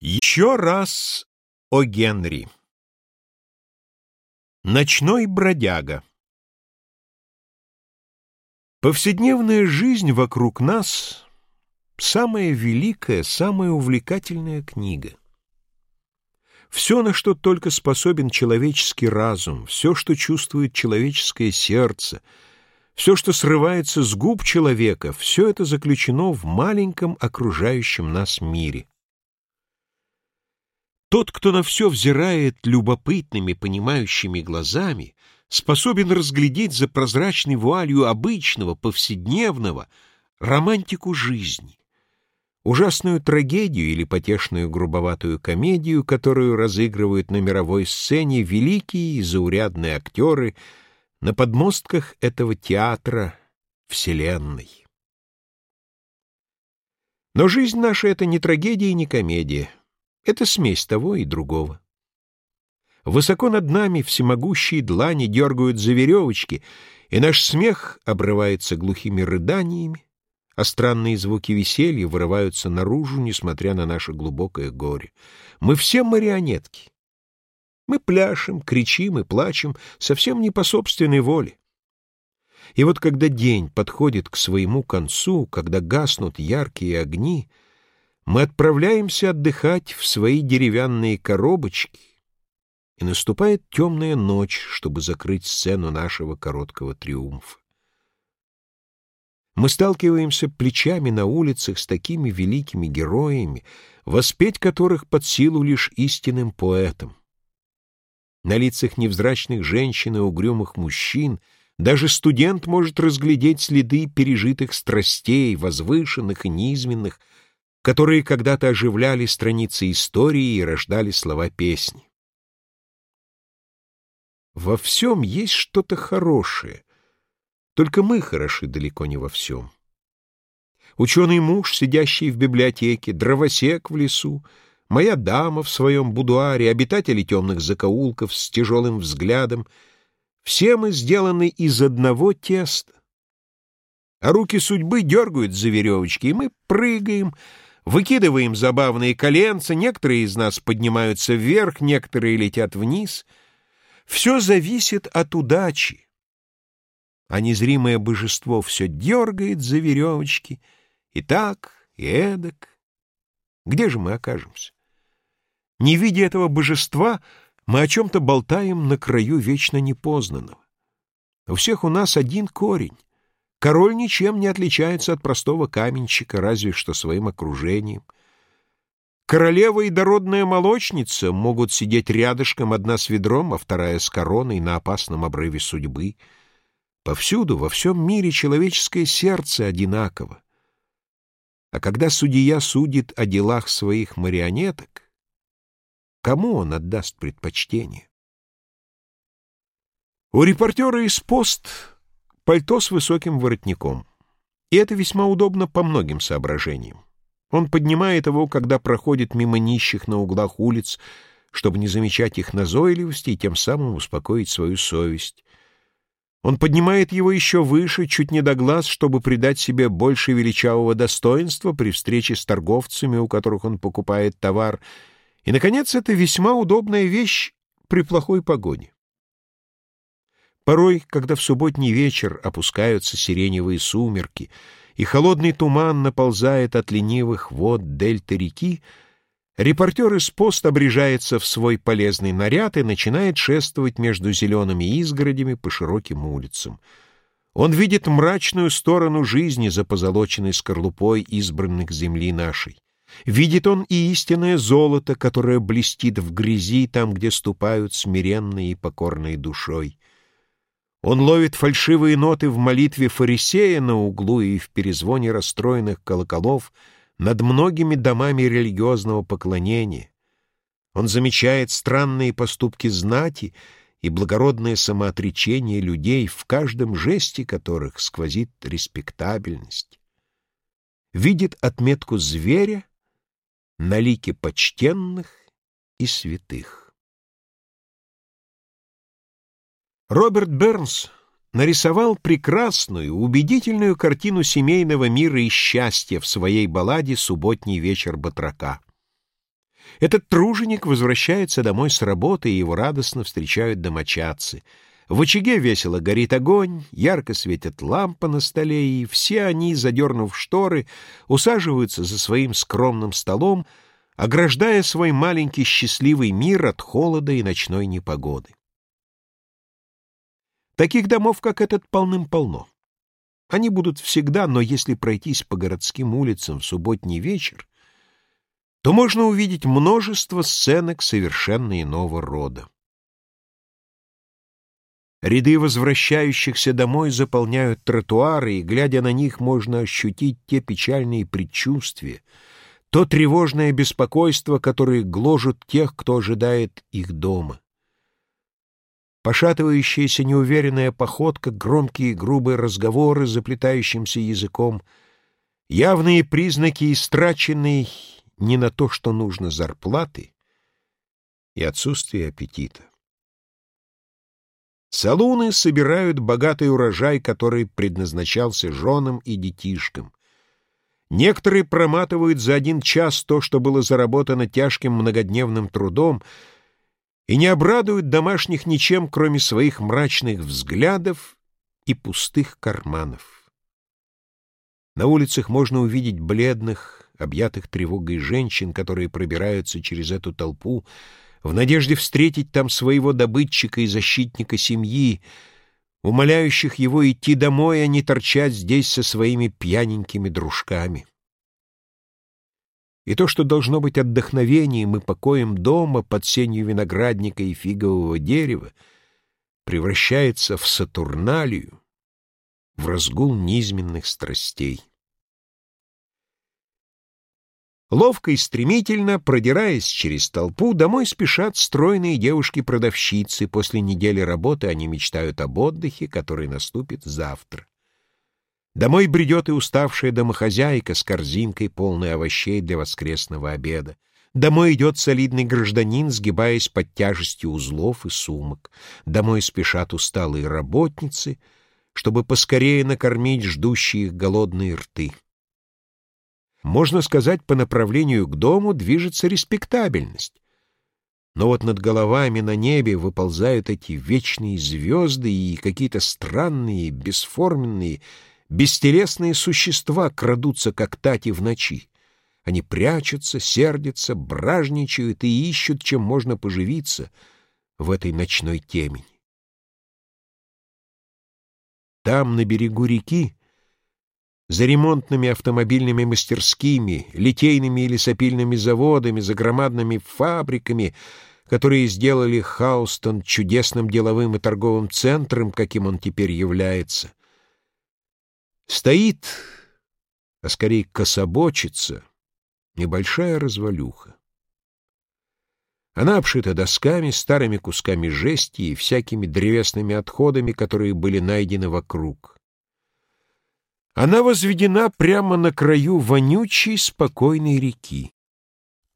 Еще раз о Генри. Ночной бродяга. Повседневная жизнь вокруг нас — самая великая, самая увлекательная книга. Все, на что только способен человеческий разум, все, что чувствует человеческое сердце, все, что срывается с губ человека, все это заключено в маленьком окружающем нас мире. Тот, кто на все взирает любопытными, понимающими глазами, способен разглядеть за прозрачной вуалью обычного, повседневного, романтику жизни, ужасную трагедию или потешную грубоватую комедию, которую разыгрывают на мировой сцене великие и заурядные актеры на подмостках этого театра Вселенной. Но жизнь наша — это не трагедия и не комедия. Это смесь того и другого. Высоко над нами всемогущие длани дергают за веревочки, и наш смех обрывается глухими рыданиями, а странные звуки веселья вырываются наружу, несмотря на наше глубокое горе. Мы все марионетки. Мы пляшем, кричим и плачем совсем не по собственной воле. И вот когда день подходит к своему концу, когда гаснут яркие огни — мы отправляемся отдыхать в свои деревянные коробочки, и наступает темная ночь, чтобы закрыть сцену нашего короткого триумфа. Мы сталкиваемся плечами на улицах с такими великими героями, воспеть которых под силу лишь истинным поэтам. На лицах невзрачных женщин и угрюмых мужчин даже студент может разглядеть следы пережитых страстей, возвышенных и низменных, которые когда-то оживляли страницы истории и рождали слова песни. Во всем есть что-то хорошее, только мы хороши далеко не во всем. Ученый муж, сидящий в библиотеке, дровосек в лесу, моя дама в своем будуаре, обитатели темных закоулков с тяжелым взглядом — все мы сделаны из одного теста. А руки судьбы дергают за веревочки, и мы прыгаем — Выкидываем забавные коленца, некоторые из нас поднимаются вверх, некоторые летят вниз. Все зависит от удачи. А незримое божество все дергает за веревочки, и так, и эдак. Где же мы окажемся? Не видя этого божества, мы о чем-то болтаем на краю вечно непознанного. У всех у нас один корень. Король ничем не отличается от простого каменщика, разве что своим окружением. Королева и дородная молочница могут сидеть рядышком, одна с ведром, а вторая с короной на опасном обрыве судьбы. Повсюду, во всем мире человеческое сердце одинаково. А когда судья судит о делах своих марионеток, кому он отдаст предпочтение? У репортера из пост Пальто с высоким воротником. И это весьма удобно по многим соображениям. Он поднимает его, когда проходит мимо нищих на углах улиц, чтобы не замечать их назойливости и тем самым успокоить свою совесть. Он поднимает его еще выше, чуть не до глаз, чтобы придать себе больше величавого достоинства при встрече с торговцами, у которых он покупает товар. И, наконец, это весьма удобная вещь при плохой погоде. Порой, когда в субботний вечер опускаются сиреневые сумерки, и холодный туман наползает от ленивых вод дельты реки, репортер из пост обрежается в свой полезный наряд и начинает шествовать между зелеными изгородями по широким улицам. Он видит мрачную сторону жизни за позолоченной скорлупой избранных земли нашей. Видит он и истинное золото, которое блестит в грязи там, где ступают смиренные и покорные душой. Он ловит фальшивые ноты в молитве фарисея на углу и в перезвоне расстроенных колоколов над многими домами религиозного поклонения. Он замечает странные поступки знати и благородное самоотречение людей, в каждом жесте которых сквозит респектабельность. Видит отметку зверя на лике почтенных и святых. Роберт Бернс нарисовал прекрасную, убедительную картину семейного мира и счастья в своей балладе «Субботний вечер батрака». Этот труженик возвращается домой с работы, и его радостно встречают домочадцы. В очаге весело горит огонь, ярко светят лампа на столе, и все они, задернув шторы, усаживаются за своим скромным столом, ограждая свой маленький счастливый мир от холода и ночной непогоды. Таких домов, как этот, полным-полно. Они будут всегда, но если пройтись по городским улицам в субботний вечер, то можно увидеть множество сценок совершенно иного рода. Ряды возвращающихся домой заполняют тротуары, и, глядя на них, можно ощутить те печальные предчувствия, то тревожное беспокойство, которые гложут тех, кто ожидает их дома. Пошатывающаяся неуверенная походка, громкие грубые разговоры заплетающимся языком, явные признаки истраченной не на то, что нужно зарплаты и отсутствие аппетита. Салуны собирают богатый урожай, который предназначался женам и детишкам. Некоторые проматывают за один час то, что было заработано тяжким многодневным трудом, и не обрадуют домашних ничем, кроме своих мрачных взглядов и пустых карманов. На улицах можно увидеть бледных, объятых тревогой женщин, которые пробираются через эту толпу, в надежде встретить там своего добытчика и защитника семьи, умоляющих его идти домой, а не торчать здесь со своими пьяненькими дружками. И то, что должно быть отдохновением и покоем дома под сенью виноградника и фигового дерева, превращается в сатурналию, в разгул низменных страстей. Ловко и стремительно, продираясь через толпу, домой спешат стройные девушки-продавщицы. После недели работы они мечтают об отдыхе, который наступит завтра. Домой бредет и уставшая домохозяйка с корзинкой, полной овощей для воскресного обеда. Домой идет солидный гражданин, сгибаясь под тяжестью узлов и сумок. Домой спешат усталые работницы, чтобы поскорее накормить ждущие их голодные рты. Можно сказать, по направлению к дому движется респектабельность. Но вот над головами на небе выползают эти вечные звезды и какие-то странные, бесформенные, бестелесные существа крадутся, как тати в ночи. Они прячутся, сердятся, бражничают и ищут, чем можно поживиться в этой ночной темени. Там, на берегу реки, за ремонтными автомобильными мастерскими, литейными и лесопильными заводами, за громадными фабриками, которые сделали Хаустон чудесным деловым и торговым центром, каким он теперь является. Стоит, а скорее кособочится, небольшая развалюха. Она обшита досками, старыми кусками жести и всякими древесными отходами, которые были найдены вокруг. Она возведена прямо на краю вонючей, спокойной реки.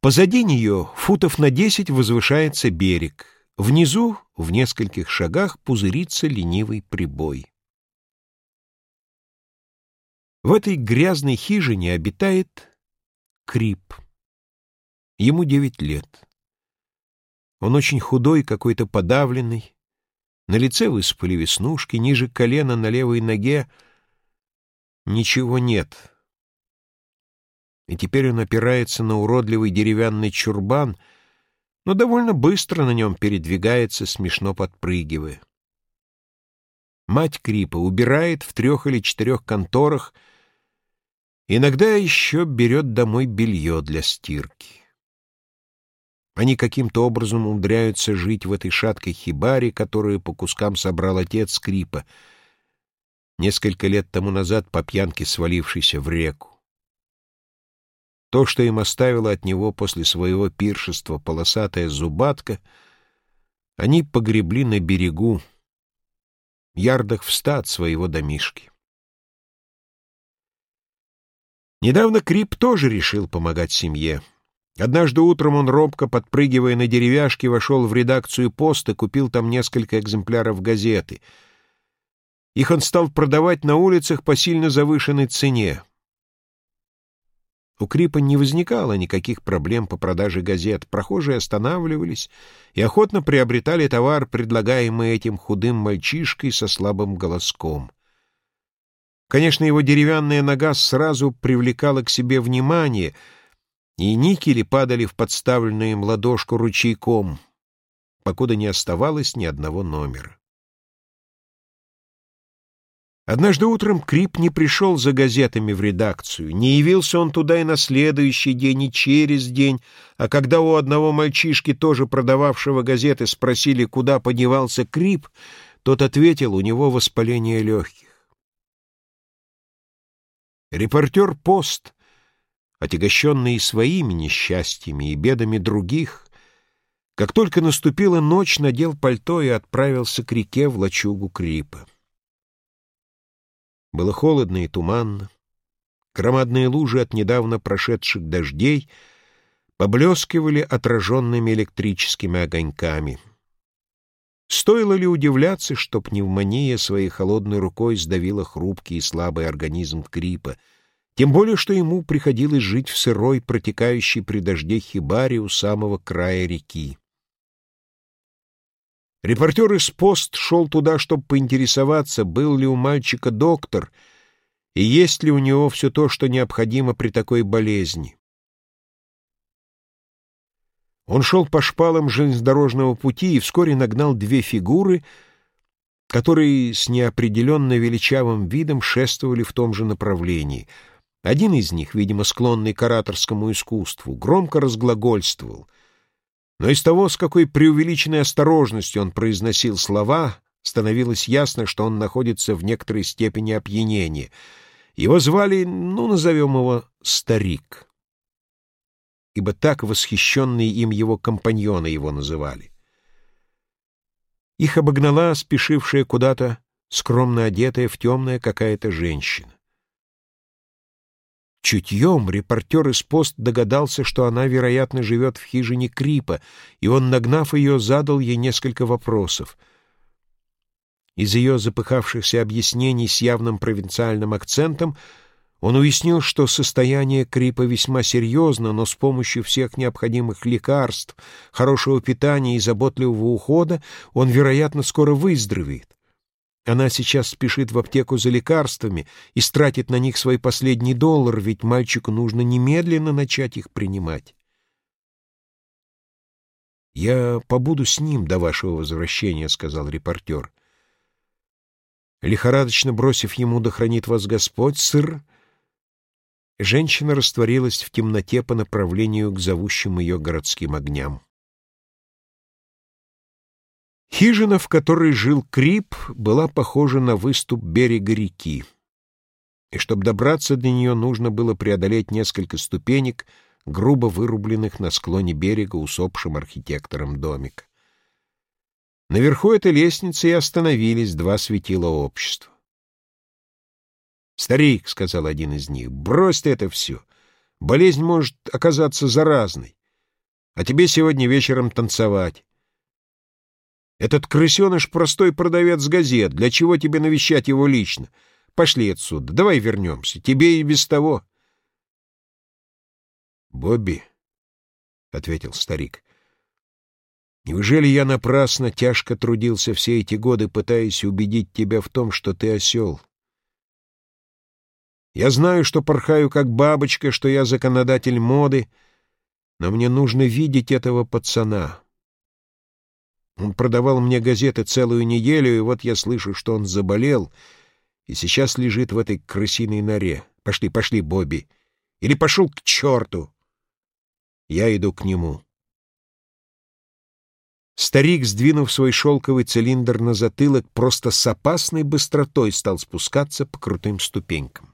Позади нее футов на десять возвышается берег. Внизу, в нескольких шагах, пузырится ленивый прибой. В этой грязной хижине обитает Крип. Ему девять лет. Он очень худой, какой-то подавленный. На лице высыпали веснушки, ниже колена на левой ноге — ничего нет. И теперь он опирается на уродливый деревянный чурбан, но довольно быстро на нем передвигается, смешно подпрыгивая. Мать Крипа убирает в трех или четырех конторах, иногда еще берет домой белье для стирки. Они каким-то образом умудряются жить в этой шаткой хибаре, которую по кускам собрал отец Крипа — несколько лет тому назад по пьянке свалившийся в реку. То, что им оставило от него после своего пиршества полосатая зубатка, они погребли на берегу, ярдах в ста от своего домишки. Недавно Крип тоже решил помогать семье. Однажды утром он, робко подпрыгивая на деревяшке, вошел в редакцию поста, купил там несколько экземпляров газеты — их он стал продавать на улицах по сильно завышенной цене. У Крипа не возникало никаких проблем по продаже газет. Прохожие останавливались и охотно приобретали товар, предлагаемый этим худым мальчишкой со слабым голоском. Конечно, его деревянная нога сразу привлекала к себе внимание, и никели падали в подставленную им ладошку ручейком, покуда не оставалось ни одного номера. Однажды утром Крип не пришел за газетами в редакцию. Не явился он туда и на следующий день, и через день. А когда у одного мальчишки, тоже продававшего газеты, спросили, куда подевался Крип, тот ответил, у него воспаление легких. Репортер «Пост», отягощенный своими несчастьями и бедами других, как только наступила ночь, надел пальто и отправился к реке в лачугу Крипа. Было холодно и туманно. Громадные лужи от недавно прошедших дождей поблескивали отраженными электрическими огоньками. Стоило ли удивляться, что пневмония своей холодной рукой сдавила хрупкий и слабый организм Крипа, тем более, что ему приходилось жить в сырой, протекающей при дожде хибаре у самого края реки. Репортер из пост шел туда, чтобы поинтересоваться, был ли у мальчика доктор и есть ли у него все то, что необходимо при такой болезни. Он шел по шпалам железнодорожного пути и вскоре нагнал две фигуры, которые с неопределенно величавым видом шествовали в том же направлении. Один из них, видимо, склонный к ораторскому искусству, громко разглагольствовал — но из того, с какой преувеличенной осторожностью он произносил слова, становилось ясно, что он находится в некоторой степени опьянения. Его звали, ну, назовем его, Старик, ибо так восхищенные им его компаньоны его называли. Их обогнала спешившая куда-то, скромно одетая в темное какая-то женщина. Чутьем репортер из пост догадался, что она, вероятно, живет в хижине Крипа, и он, нагнав ее, задал ей несколько вопросов. Из ее запыхавшихся объяснений с явным провинциальным акцентом он уяснил, что состояние Крипа весьма серьезно, но с помощью всех необходимых лекарств, хорошего питания и заботливого ухода он, вероятно, скоро выздоровеет. Она сейчас спешит в аптеку за лекарствами и стратит на них свой последний доллар, ведь мальчику нужно немедленно начать их принимать. «Я побуду с ним до вашего возвращения», — сказал репортер. Лихорадочно бросив ему «Да хранит вас Господь, сыр», женщина растворилась в темноте по направлению к зовущим ее городским огням. Хижина, в которой жил Крип, была похожа на выступ берега реки. И чтобы добраться до нее, нужно было преодолеть несколько ступенек, грубо вырубленных на склоне берега усопшим архитектором домика. Наверху этой лестницы и остановились два светила общества. «Старик», — сказал один из них, — «брось ты это все. Болезнь может оказаться заразной. А тебе сегодня вечером танцевать. Этот крысеныш — простой продавец газет. Для чего тебе навещать его лично? Пошли отсюда, давай вернемся. Тебе и без того. — Бобби, — ответил старик, — неужели я напрасно тяжко трудился все эти годы, пытаясь убедить тебя в том, что ты осел? Я знаю, что порхаю как бабочка, что я законодатель моды, но мне нужно видеть этого пацана. Он продавал мне газеты целую неделю, и вот я слышу, что он заболел и сейчас лежит в этой крысиной норе. Пошли, пошли, Бобби. Или пошел к черту. Я иду к нему. Старик, сдвинув свой шелковый цилиндр на затылок, просто с опасной быстротой стал спускаться по крутым ступенькам.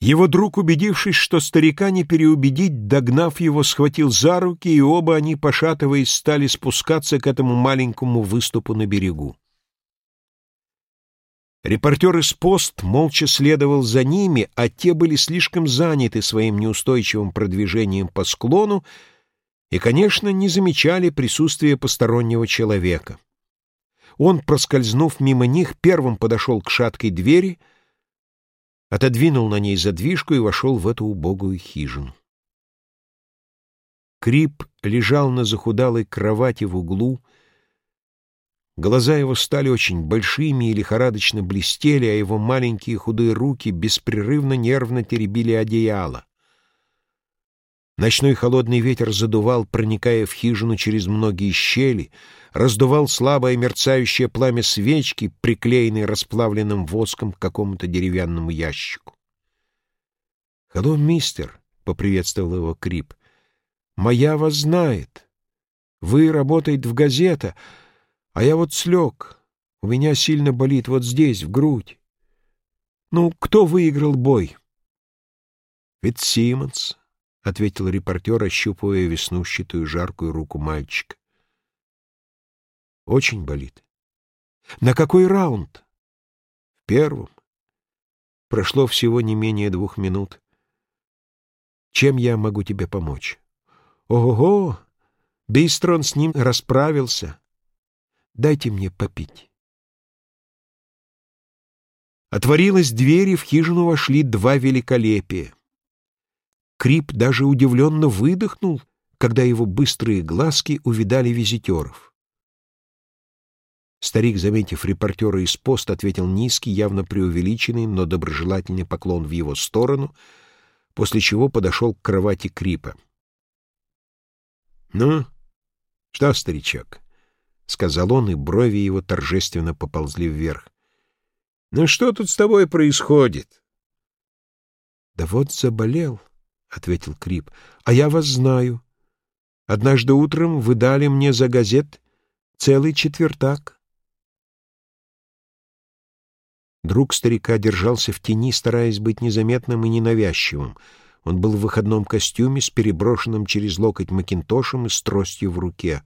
Его друг, убедившись, что старика не переубедить, догнав его, схватил за руки, и оба они, пошатываясь, стали спускаться к этому маленькому выступу на берегу. Репортер из пост молча следовал за ними, а те были слишком заняты своим неустойчивым продвижением по склону и, конечно, не замечали присутствия постороннего человека. Он, проскользнув мимо них, первым подошел к шаткой двери — отодвинул на ней задвижку и вошел в эту убогую хижину. Крип лежал на захудалой кровати в углу. Глаза его стали очень большими и лихорадочно блестели, а его маленькие худые руки беспрерывно нервно теребили одеяло. Ночной холодный ветер задувал, проникая в хижину через многие щели, раздувал слабое мерцающее пламя свечки, приклеенной расплавленным воском к какому-то деревянному ящику. «Халло, мистер!» — поприветствовал его Крип. «Моя вас знает. Вы работаете в газета, а я вот слег. У меня сильно болит вот здесь, в грудь. Ну, кто выиграл бой?» «Фитцсимонс», — ответил репортер, ощупывая веснущатую жаркую руку мальчика. «Очень болит». «На какой раунд?» «В первом. Прошло всего не менее двух минут. Чем я могу тебе помочь?» «Ого-го! Быстро он с ним расправился. Дайте мне попить». Отворилась дверь, и в хижину вошли два великолепия. Крип даже удивленно выдохнул, когда его быстрые глазки увидали визитеров. Старик, заметив репортера из пост, ответил низкий, явно преувеличенный, но доброжелательный поклон в его сторону, после чего подошел к кровати Крипа. «Ну, что, старичок?» — сказал он, и брови его торжественно поползли вверх. «Ну что тут с тобой происходит?» «Да вот заболел», — ответил Крип, — а я вас знаю. Однажды утром вы дали мне за газет целый четвертак. Друг старика держался в тени, стараясь быть незаметным и ненавязчивым. Он был в выходном костюме с переброшенным через локоть макинтошем и с тростью в руке.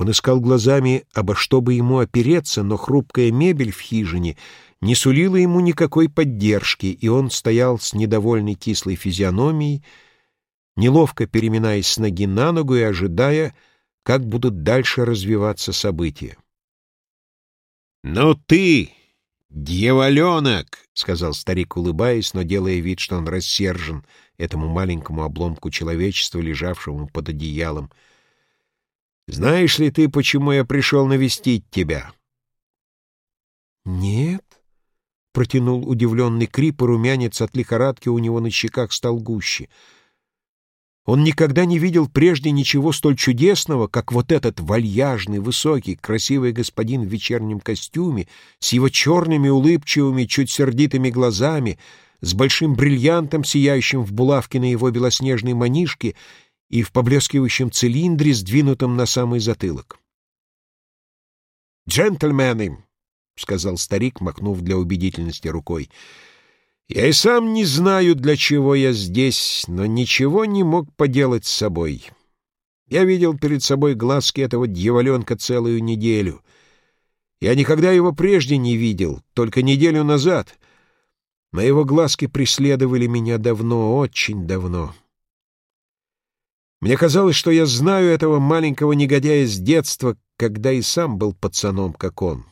Он искал глазами, обо что бы ему опереться, но хрупкая мебель в хижине — не сулила ему никакой поддержки, и он стоял с недовольной кислой физиономией, неловко переминаясь с ноги на ногу и ожидая, как будут дальше развиваться события. «Ну ты, дьяволенок!» — сказал старик, улыбаясь, но делая вид, что он рассержен этому маленькому обломку человечества, лежавшему под одеялом. «Знаешь ли ты, почему я пришел навестить тебя?» «Нет», — протянул удивленный Крип, и румянец от лихорадки у него на щеках стал гуще. Он никогда не видел прежде ничего столь чудесного, как вот этот вальяжный, высокий, красивый господин в вечернем костюме, с его черными, улыбчивыми, чуть сердитыми глазами, с большим бриллиантом, сияющим в булавке на его белоснежной манишке и в поблескивающем цилиндре, сдвинутом на самый затылок. «Джентльмены!» — сказал старик, махнув для убедительности рукой. «Я и сам не знаю, для чего я здесь, но ничего не мог поделать с собой. Я видел перед собой глазки этого дьяволенка целую неделю. Я никогда его прежде не видел, только неделю назад. Но его глазки преследовали меня давно, очень давно». Мне казалось, что я знаю этого маленького негодяя с детства, когда и сам был пацаном, как он.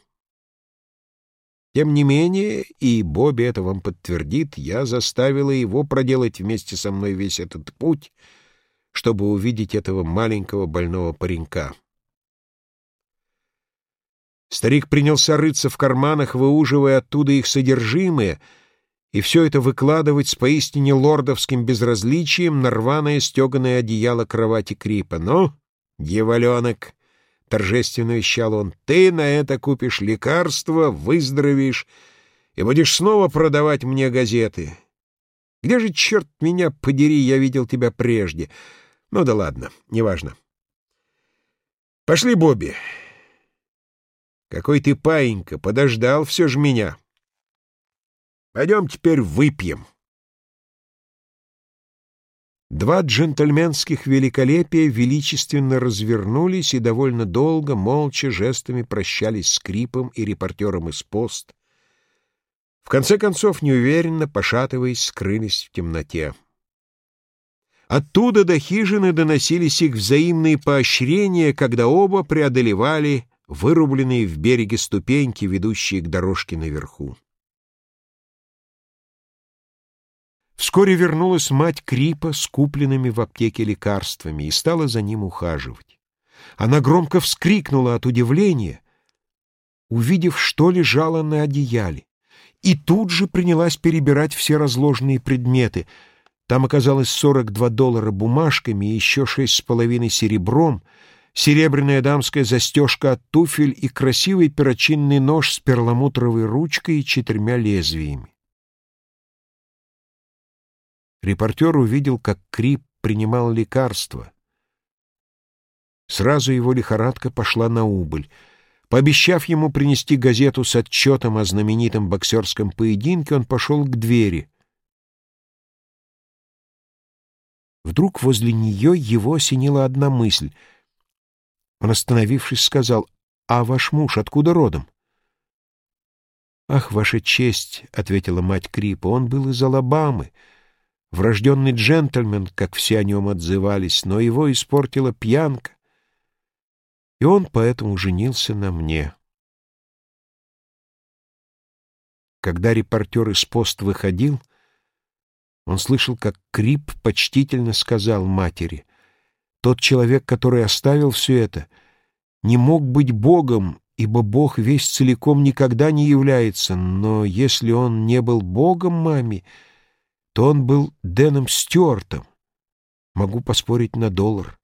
Тем не менее, и Бобби это вам подтвердит, я заставила его проделать вместе со мной весь этот путь, чтобы увидеть этого маленького больного паренька. Старик принялся рыться в карманах, выуживая оттуда их содержимое, и все это выкладывать с поистине лордовским безразличием на рваное стеганое одеяло кровати Крипа. «Ну, дьяволенок!» — торжественно вещал он, — ты на это купишь лекарство, выздоровеешь и будешь снова продавать мне газеты. Где же, черт меня подери, я видел тебя прежде? Ну да ладно, неважно. Пошли, Бобби. Какой ты паинька, подождал все же меня. Пойдем теперь выпьем. Два джентльменских великолепия величественно развернулись и довольно долго, молча, жестами прощались с Крипом и репортером из пост. В конце концов, неуверенно, пошатываясь, скрылись в темноте. Оттуда до хижины доносились их взаимные поощрения, когда оба преодолевали вырубленные в береге ступеньки, ведущие к дорожке наверху. Вскоре вернулась мать Крипа с купленными в аптеке лекарствами и стала за ним ухаживать. Она громко вскрикнула от удивления, увидев, что лежало на одеяле, и тут же принялась перебирать все разложенные предметы. Там оказалось 42 доллара бумажками и еще шесть с половиной серебром, серебряная дамская застежка от туфель и красивый перочинный нож с перламутровой ручкой и четырьмя лезвиями. Репортер увидел, как Крип принимал лекарства. Сразу его лихорадка пошла на убыль. Пообещав ему принести газету с отчетом о знаменитом боксерском поединке, он пошел к двери. Вдруг возле нее его осенила одна мысль. Он, остановившись, сказал, «А ваш муж откуда родом?» «Ах, ваша честь!» — ответила мать Крипа. «Он был из Алабамы, врожденный джентльмен, как все о нем отзывались, но его испортила пьянка и он поэтому женился на мне. Когда репортер из пост выходил, он слышал, как Крип почтительно сказал матери, «Тот человек, который оставил все это, не мог быть Богом, ибо Бог весь целиком никогда не является, но если он не был Богом маме, то он был Дэном Стюартом. Могу поспорить на доллар.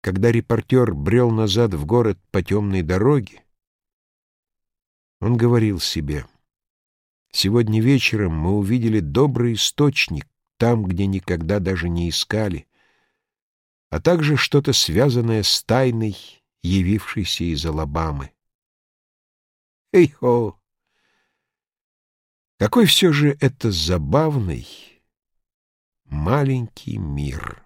Когда репортер брел назад в город по темной дороге, он говорил себе, «Сегодня вечером мы увидели добрый источник там, где никогда даже не искали, а также что-то связанное с тайной, явившейся из Алабамы. Эй-хо! Какой все же это забавный маленький мир!»